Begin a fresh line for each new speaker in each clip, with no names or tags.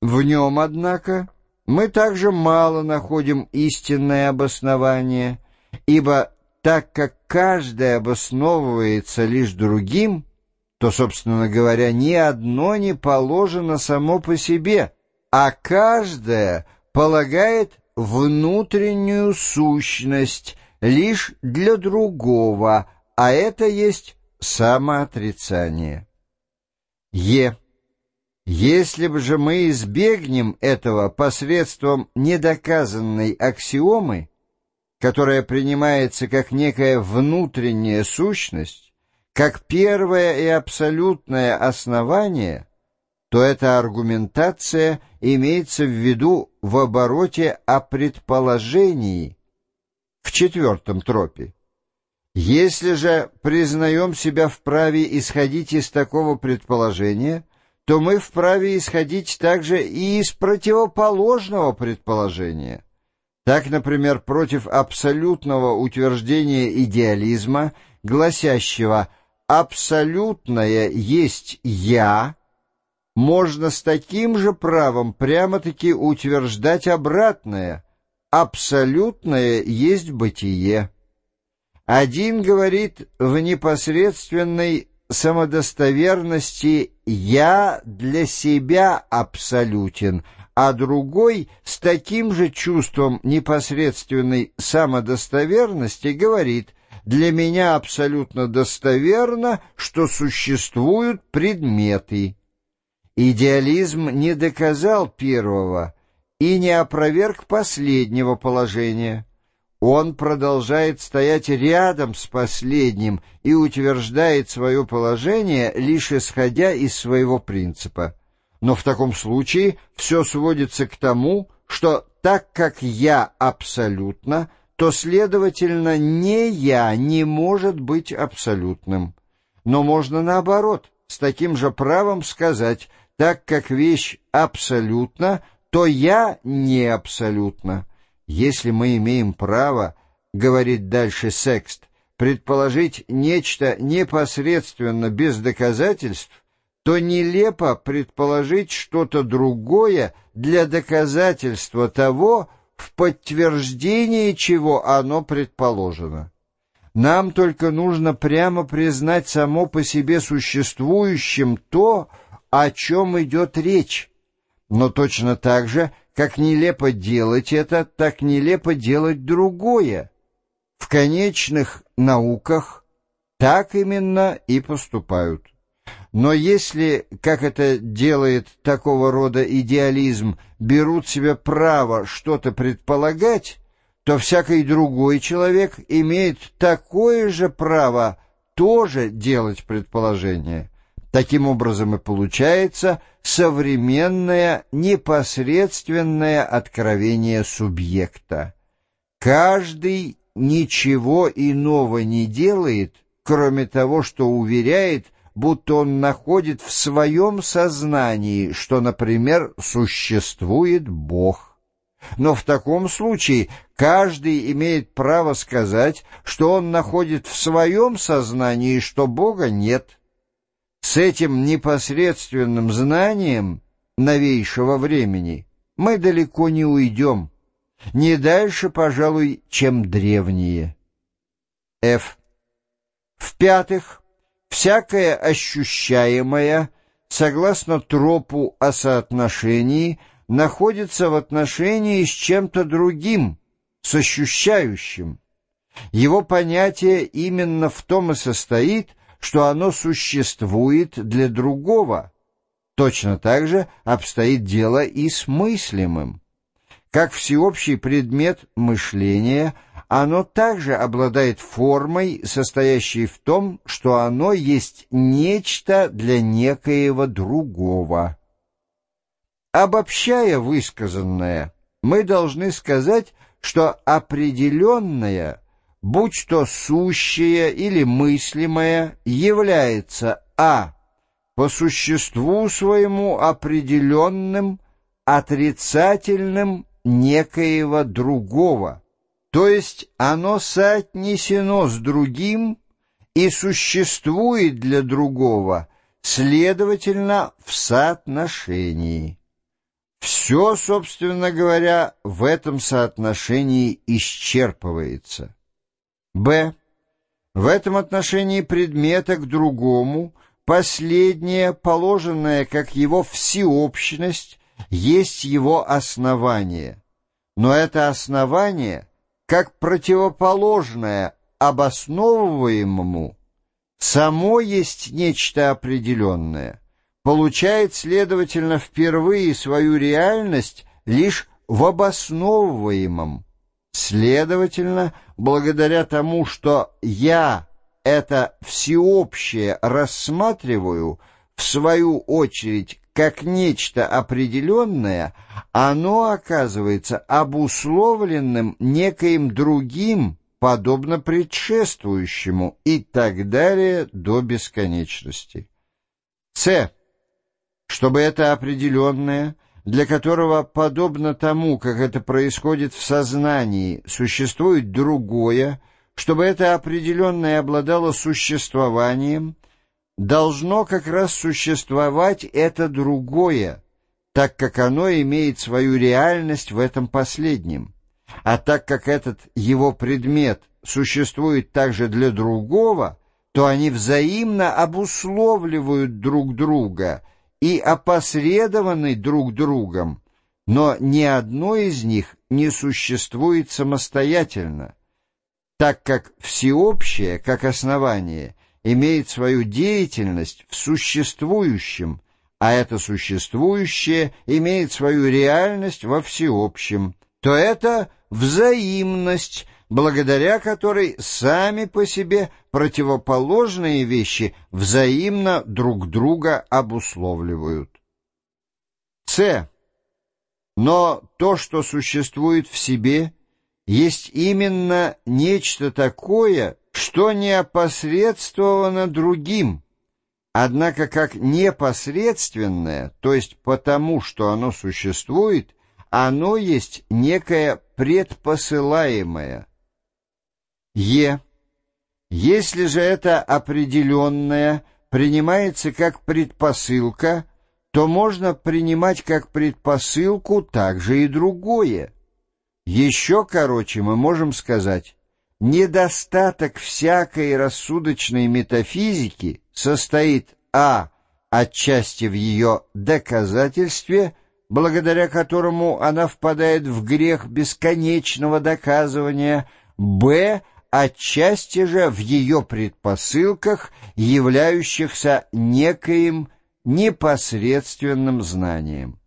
В нем, однако, мы также мало находим истинное обоснование, ибо так как каждое обосновывается лишь другим, то, собственно говоря, ни одно не положено само по себе, а каждое полагает внутреннюю сущность лишь для другого, а это есть самоотрицание. Е. Если бы же мы избегнем этого посредством недоказанной аксиомы, которая принимается как некая внутренняя сущность, как первое и абсолютное основание, то эта аргументация имеется в виду в обороте о предположении в четвертом тропе. Если же признаем себя вправе исходить из такого предположения – то мы вправе исходить также и из противоположного предположения. Так, например, против абсолютного утверждения идеализма, гласящего «абсолютное есть я», можно с таким же правом прямо-таки утверждать обратное «абсолютное есть бытие». Один говорит в непосредственной самодостоверности «я для себя абсолютен», а другой с таким же чувством непосредственной самодостоверности говорит «для меня абсолютно достоверно, что существуют предметы». Идеализм не доказал первого и не опроверг последнего положения. Он продолжает стоять рядом с последним и утверждает свое положение, лишь исходя из своего принципа. Но в таком случае все сводится к тому, что так как «я» абсолютно, то, следовательно, не «я» не может быть абсолютным. Но можно наоборот, с таким же правом сказать, так как вещь абсолютна, то «я» не абсолютно. Если мы имеем право, говорит дальше Секст, предположить нечто непосредственно без доказательств, то нелепо предположить что-то другое для доказательства того, в подтверждение чего оно предположено. Нам только нужно прямо признать само по себе существующим то, о чем идет речь, но точно так же – как нелепо делать это, так нелепо делать другое. В конечных науках так именно и поступают. Но если, как это делает такого рода идеализм, берут себе право что-то предполагать, то всякий другой человек имеет такое же право тоже делать предположение. Таким образом и получается современное непосредственное откровение субъекта. Каждый ничего иного не делает, кроме того, что уверяет, будто он находит в своем сознании, что, например, существует Бог. Но в таком случае каждый имеет право сказать, что он находит в своем сознании, что Бога нет. С этим непосредственным знанием новейшего времени мы далеко не уйдем, не дальше, пожалуй, чем древние. F. В-пятых, всякое ощущаемое, согласно тропу о соотношении, находится в отношении с чем-то другим, с ощущающим. Его понятие именно в том и состоит, что оно существует для другого. Точно так же обстоит дело и с мыслимым. Как всеобщий предмет мышления, оно также обладает формой, состоящей в том, что оно есть нечто для некоего другого. Обобщая высказанное, мы должны сказать, что определенное – будь то сущее или мыслимое, является а. по существу своему определенным, отрицательным некоего другого, то есть оно соотнесено с другим и существует для другого, следовательно, в соотношении. все, собственно говоря, в этом соотношении исчерпывается. Б. В этом отношении предмета к другому, последнее, положенное как его всеобщность, есть его основание. Но это основание, как противоположное обосновываемому, само есть нечто определенное, получает, следовательно, впервые свою реальность лишь в обосновываемом. Следовательно, благодаря тому, что я это всеобщее рассматриваю, в свою очередь, как нечто определенное, оно оказывается обусловленным некоим другим, подобно предшествующему, и так далее до бесконечности. С. Чтобы это определенное, для которого, подобно тому, как это происходит в сознании, существует другое, чтобы это определенное обладало существованием, должно как раз существовать это другое, так как оно имеет свою реальность в этом последнем. А так как этот его предмет существует также для другого, то они взаимно обусловливают друг друга и опосредованы друг другом, но ни одно из них не существует самостоятельно, так как всеобщее, как основание, имеет свою деятельность в существующем, а это существующее имеет свою реальность во всеобщем, то это взаимность, благодаря которой сами по себе противоположные вещи взаимно друг друга обусловливают. С. Но то, что существует в себе, есть именно нечто такое, что не опосредствовано другим, однако как непосредственное, то есть потому, что оно существует, оно есть некое предпосылаемое. Е. Если же это определенное принимается как предпосылка, то можно принимать как предпосылку также и другое. Еще короче мы можем сказать, недостаток всякой рассудочной метафизики состоит а. отчасти в ее доказательстве, благодаря которому она впадает в грех бесконечного доказывания, б. Отчасти же в ее предпосылках, являющихся некоим непосредственным знанием.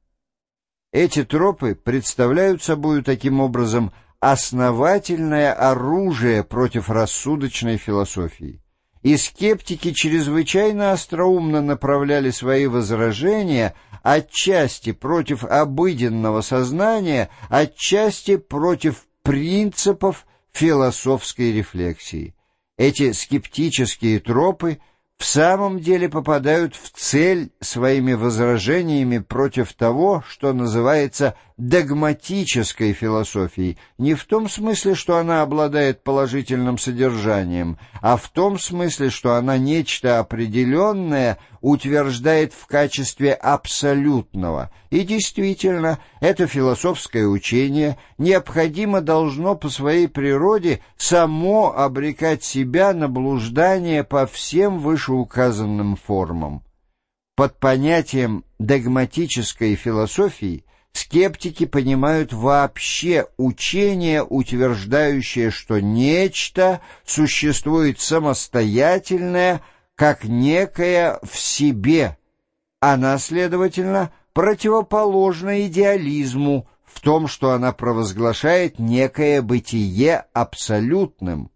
Эти тропы представляют собою таким образом – основательное оружие против рассудочной философии. И скептики чрезвычайно остроумно направляли свои возражения отчасти против обыденного сознания, отчасти против принципов философской рефлексии. Эти скептические тропы в самом деле попадают в цель своими возражениями против того, что называется догматической философией, не в том смысле, что она обладает положительным содержанием, а в том смысле, что она нечто определенное утверждает в качестве абсолютного. И действительно, это философское учение необходимо должно по своей природе само обрекать себя на блуждание по всем вышеуказанным формам. Под понятием догматической философии скептики понимают вообще учение, утверждающее, что нечто существует самостоятельное, как некое в себе. Она, следовательно, противоположна идеализму в том, что она провозглашает некое бытие абсолютным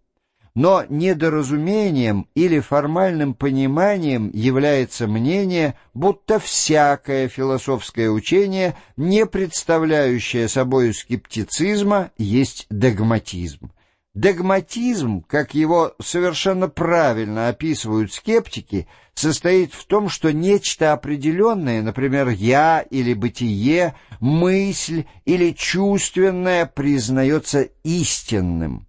но недоразумением или формальным пониманием является мнение, будто всякое философское учение, не представляющее собой скептицизма, есть догматизм. Догматизм, как его совершенно правильно описывают скептики, состоит в том, что нечто определенное, например, «я» или «бытие», «мысль» или «чувственное» признается истинным.